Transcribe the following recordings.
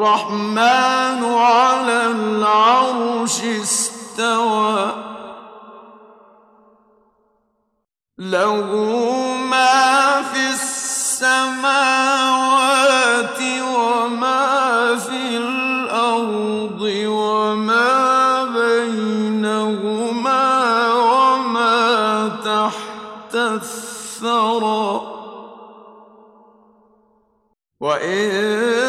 الرحمن على العرش استوى. له ما في السماوات وما في الأرض وما بينهما وما تحت الثرى. وإن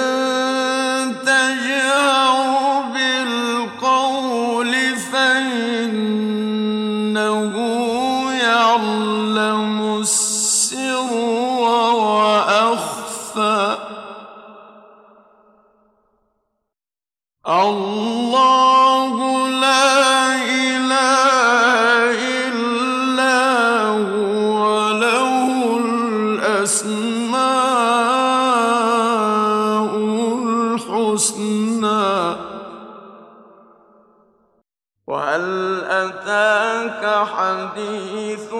حديث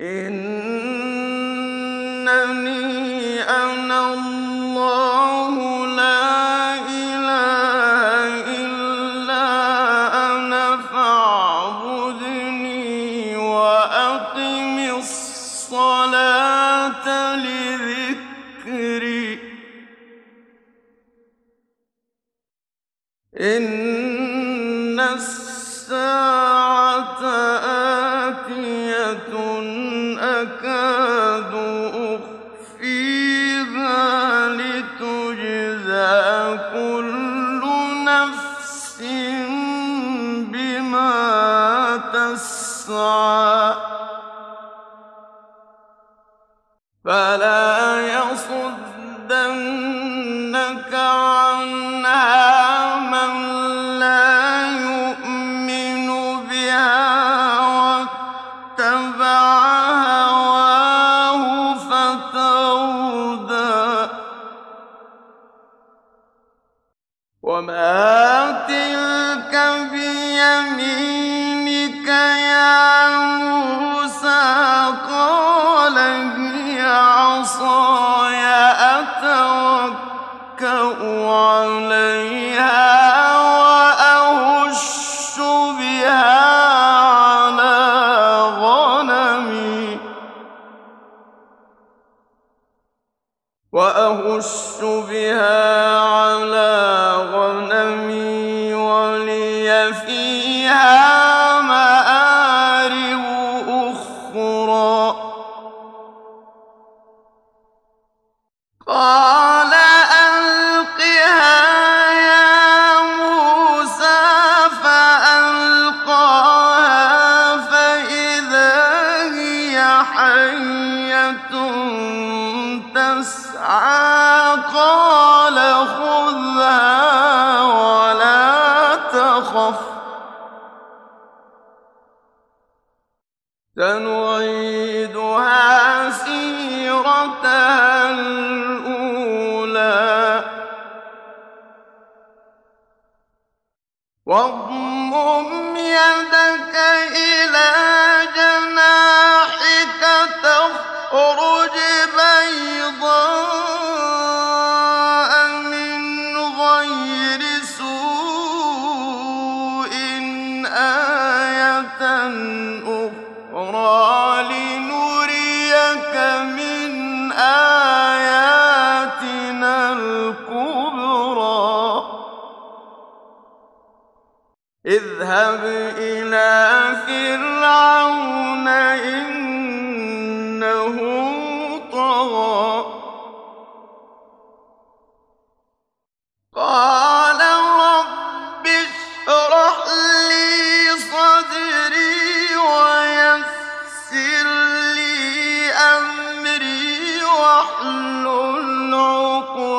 إن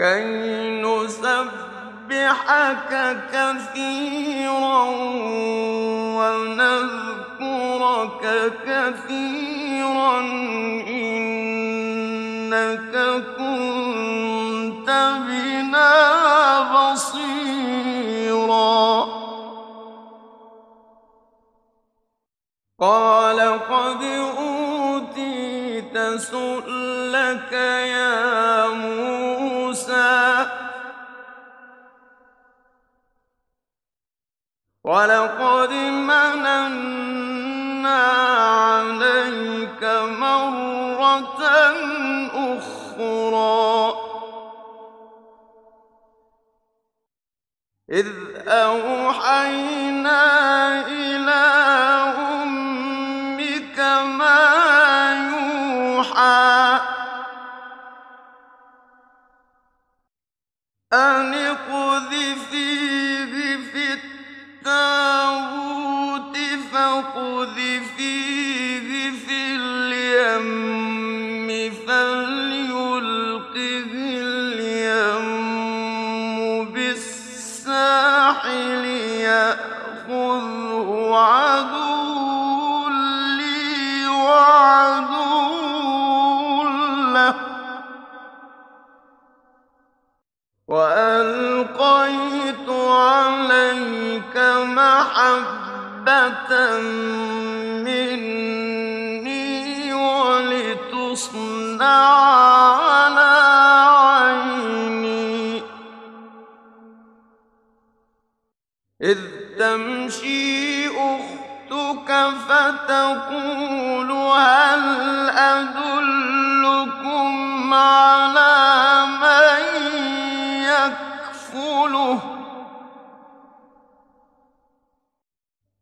كي نسبحك كثيرا ونذكرك كثيرا إنك كنت بنا بصيرا. قال قد أوتيت سؤلك يا ولقد مننا عليك مرة أخرى إذ أوحينا إلى أمك ما يوحى أن اقذفيه في التابوت فاقذفيه في محبة مني ولتصنع على عيني. إذ تمشي أختك فتقول هل أدلكم على من يكفله؟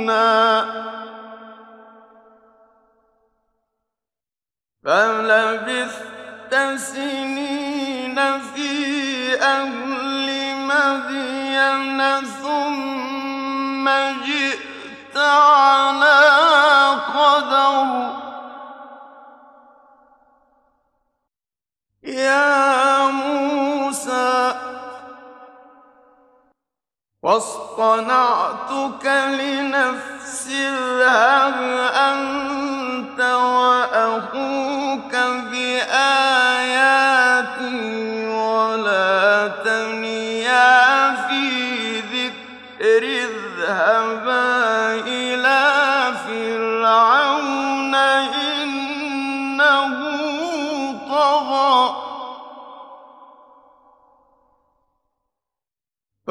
يَنصُرُونَا فلبثت سنين في أهل مدين ثم جئت على قدر. يا واصطنعتك لنفسي اذهب أنت وأخوك بآياتي ولا تنيا في ذكر اذهبا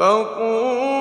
فقول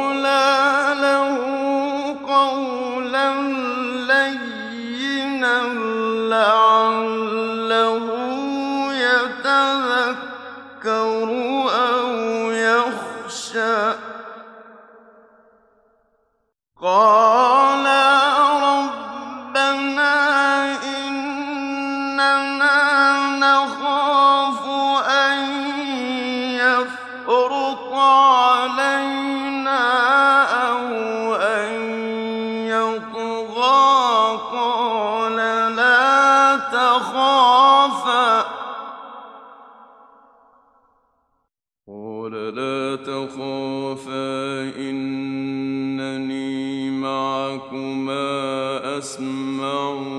أسمعون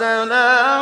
وسلام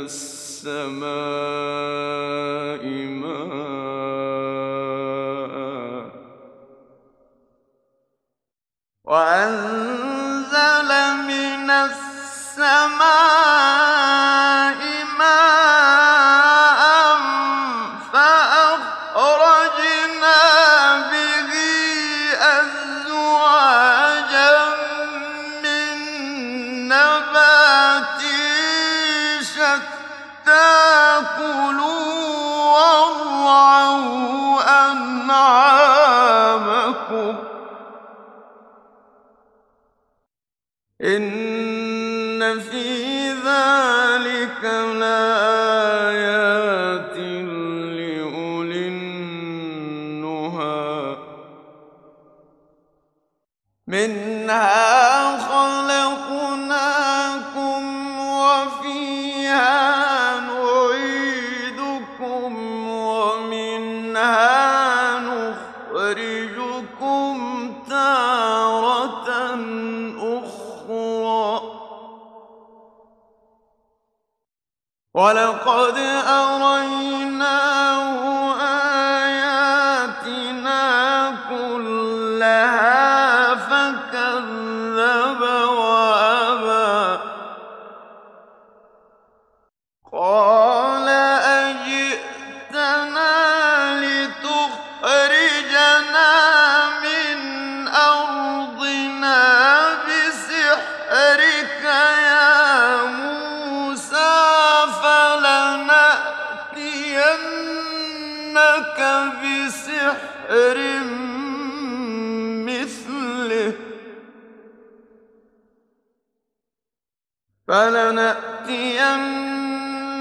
السماء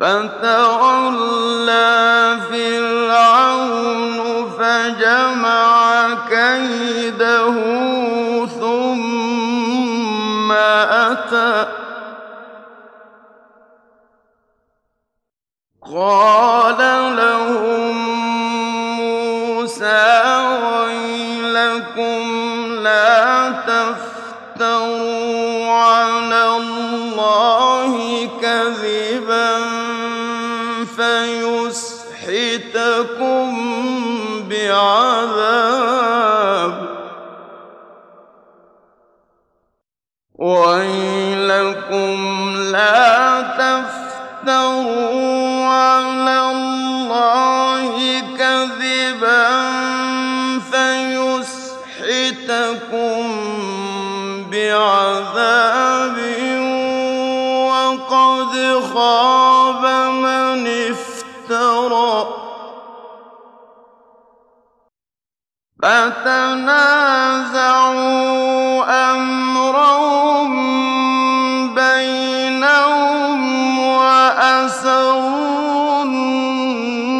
فتولى فرعون فجمع كيده ثم أتى. قال لهم موسى ويلكم لا تفتروا. عذاب فتنازعوا امرهم بينهم واسروا النجوى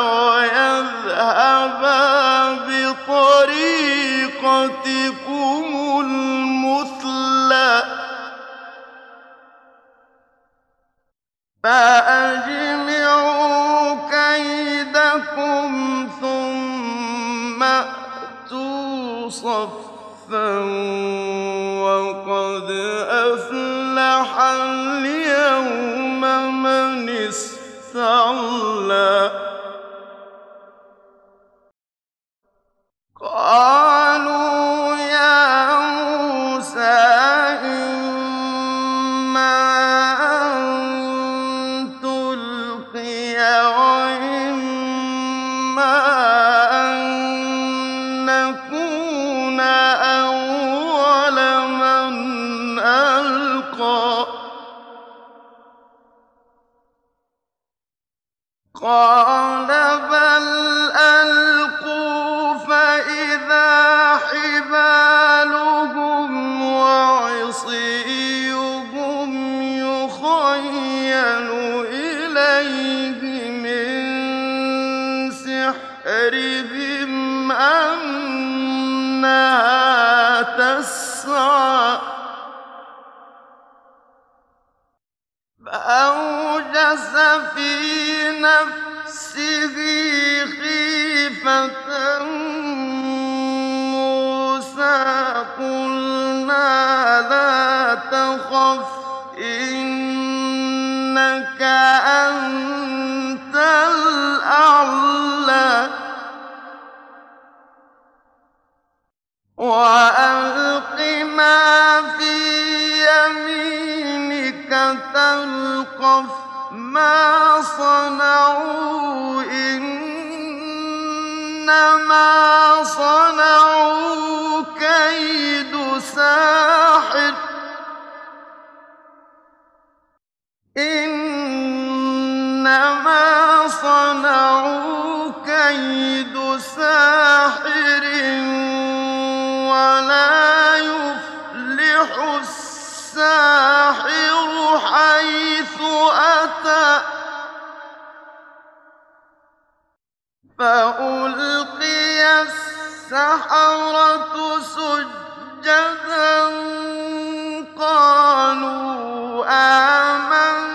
ويذهبا بطريقتكم المثلى. فأجمعوا كيدكم ثم أتوا صفا وقد أفلح اليوم أعلى وألق صنعوا إنما صنعوا كيد ساحر ولا يفلح الساحر حيث أتى. فألقي السحرة سجدا قالوا آمنا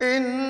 in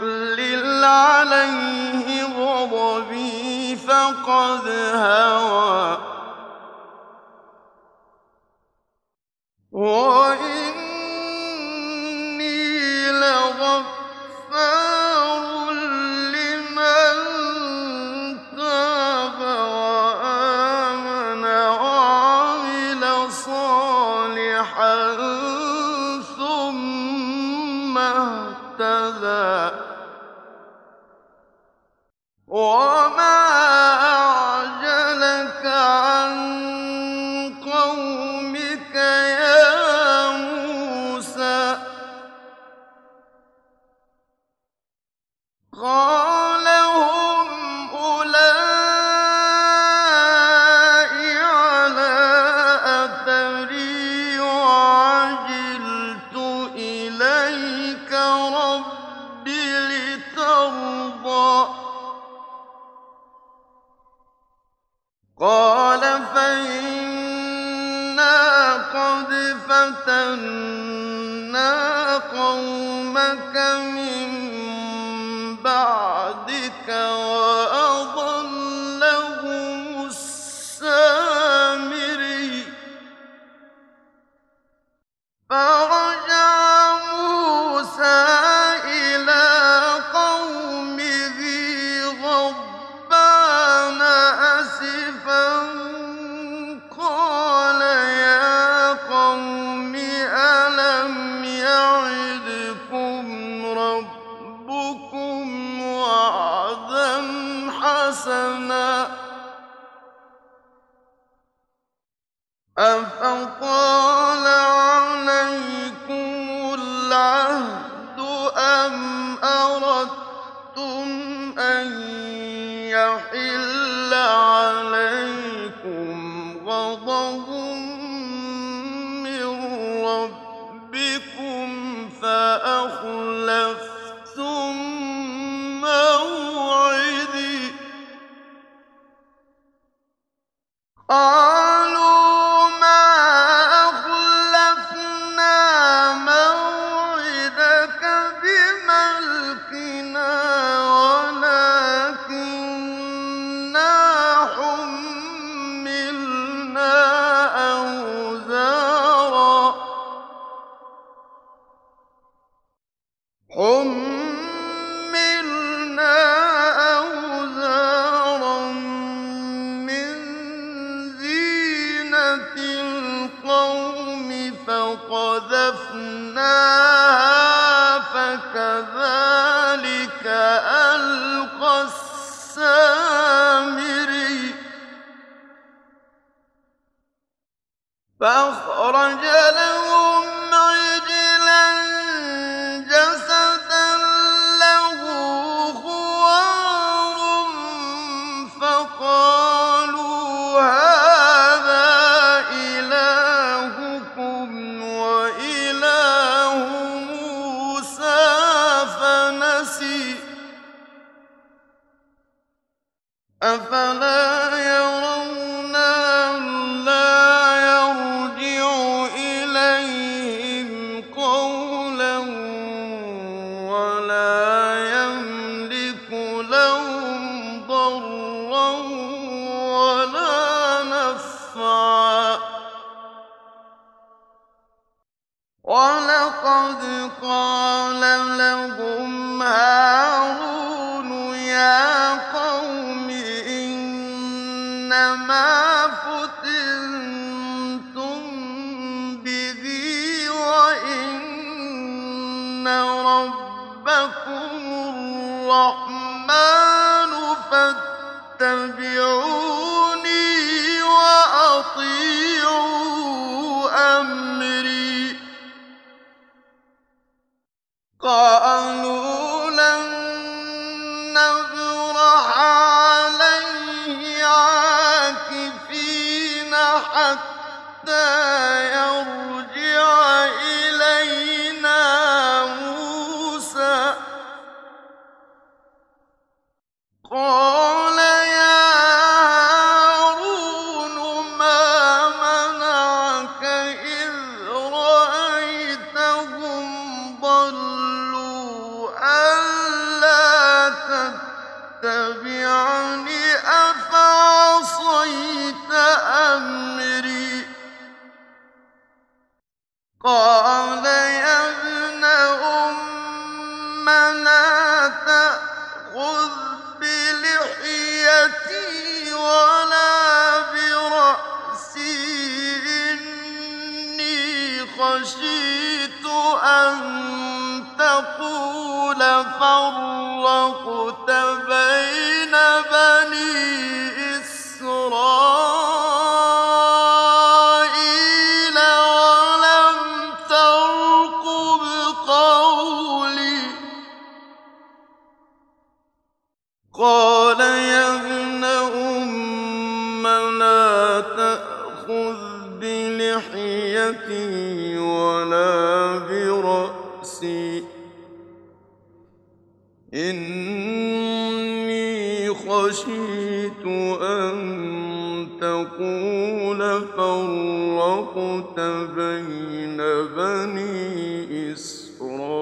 يحلل عليه غضبي فقد هوى. فَتَنَّا قَوْمَكَ مِن بَعْدِكَ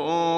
يَنظُرُونَ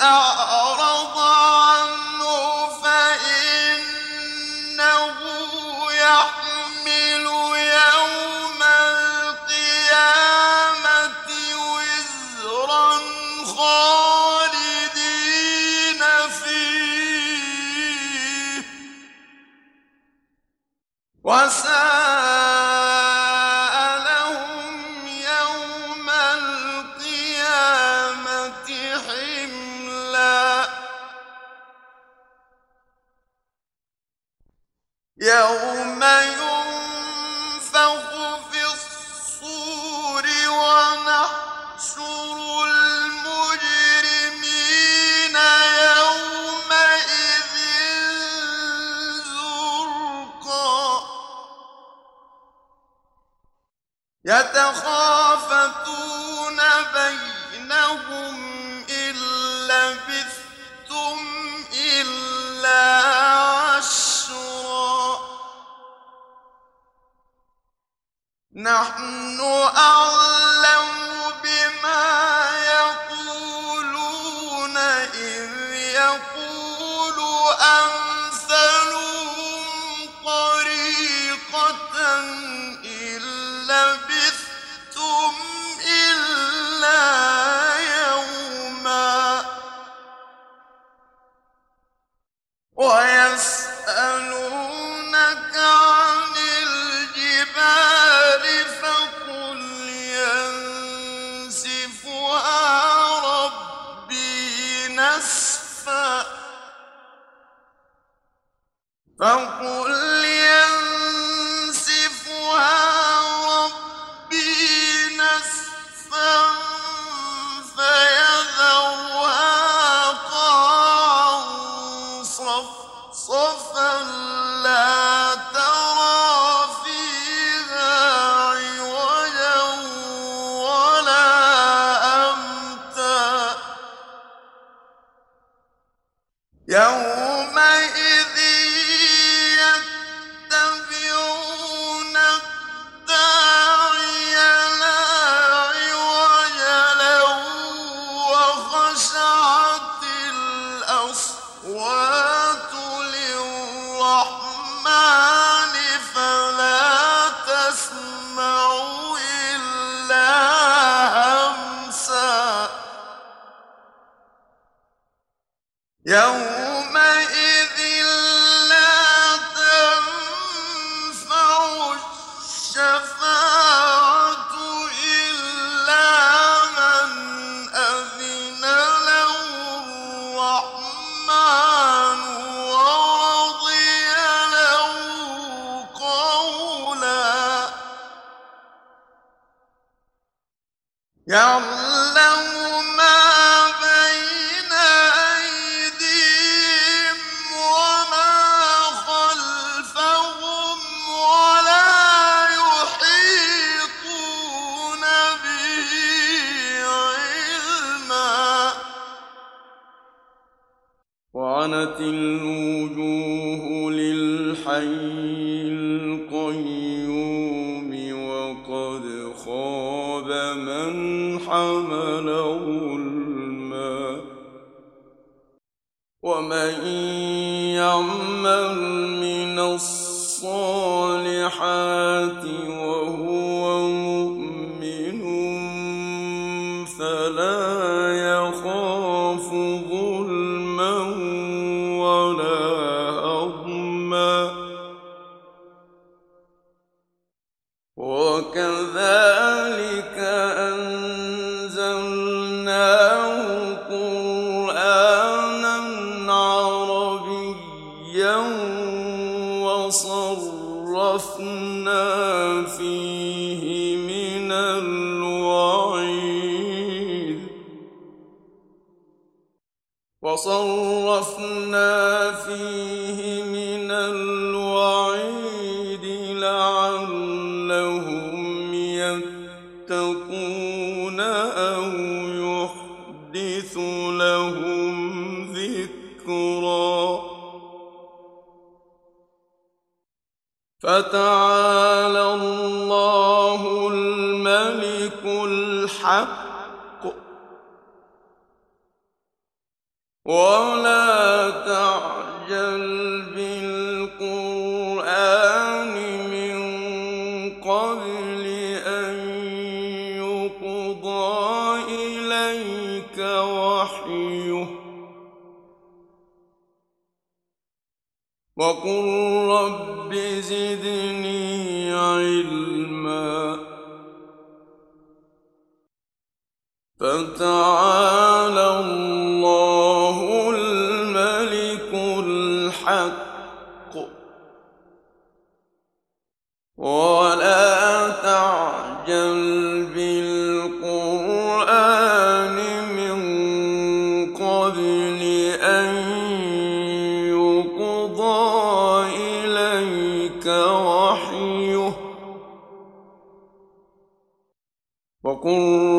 من يتخافتون one. وغطسنا فيه من الوعيد وصرفنا فيه فتعالى الله الملك الحق. ولا تعجل وقل رب زدني علما فتعالى الله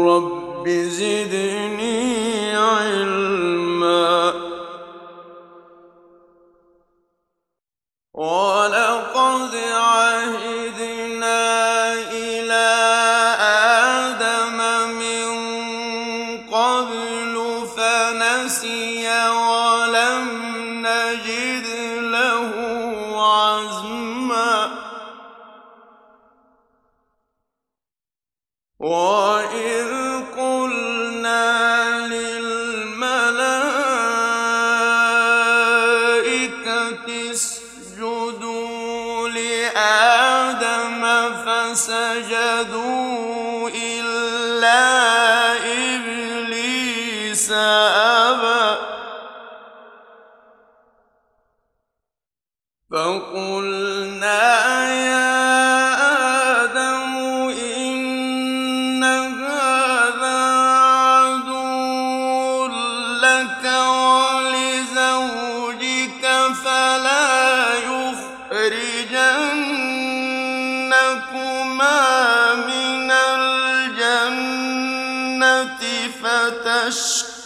رب زدني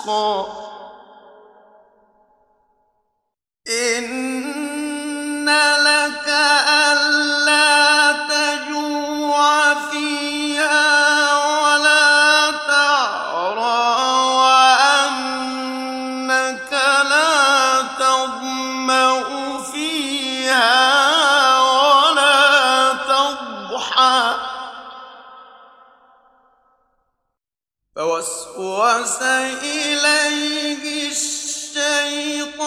عشقا إن لك ألا تجوع فيها ولا تعرى وأنك لا تظمأ فيها ولا تضحى. فوسوس إليه الشيطان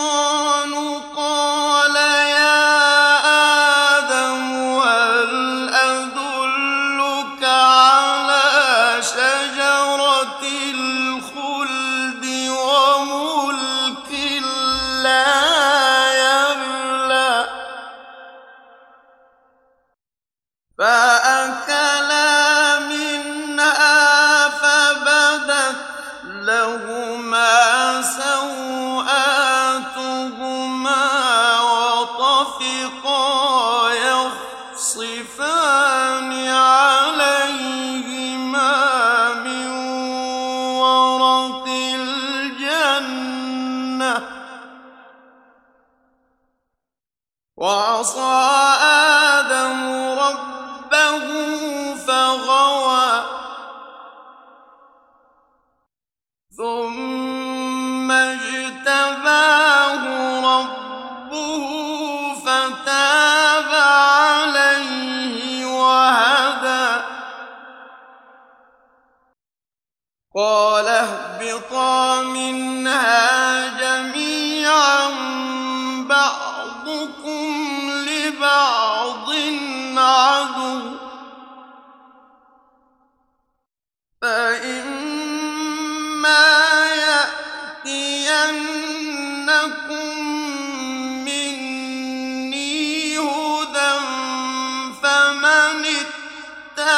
قال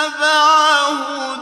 اتبعه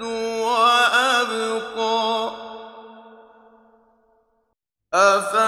وأبقى. أفلا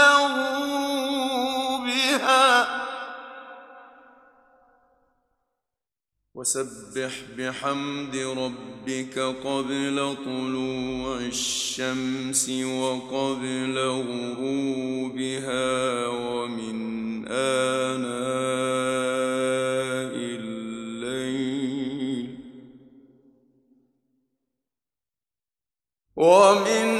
وسبح بحمد ربك قبل طلوع الشمس وقبل غروبها ومن آناء الليل. ومن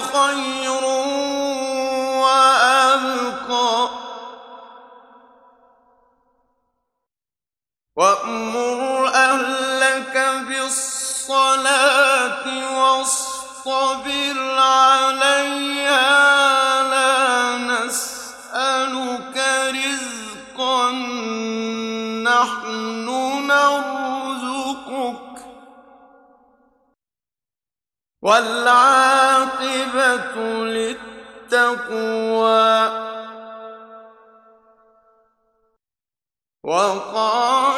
خير وأبقى. وأمر أهلك بالصلاة واصطبر عليها لا نسألك رزقا. نحن نرزقك. للتقوى وقالوا